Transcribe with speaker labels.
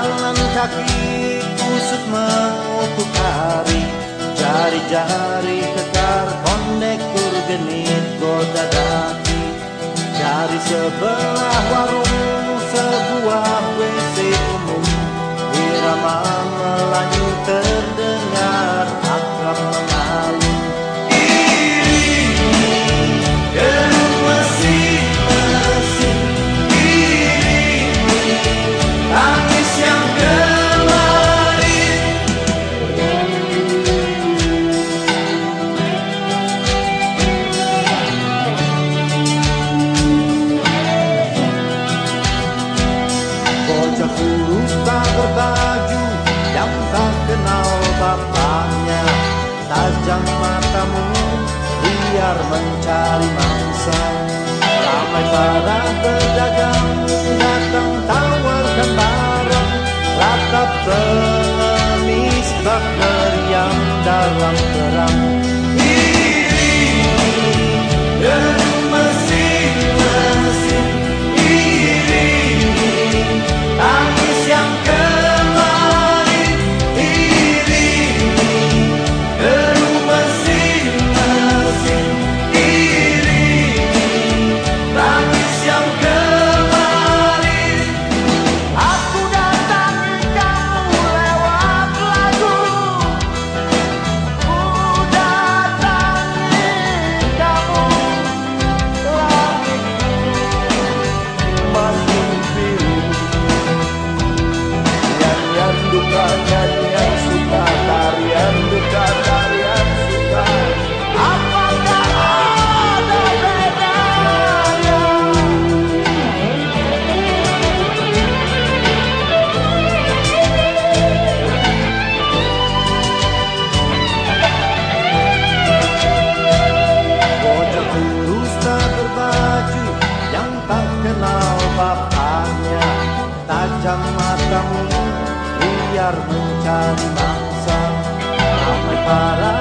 Speaker 1: pejalan kaki kusut mengutuk hari Jari-jari kekar kondektur genit goda daki. Dari sebelah warung bapaknya. Tajam matamu biar mencari mangsa. Ramai para pedagang Tajam matamu biar mencari mangsa. Sampai para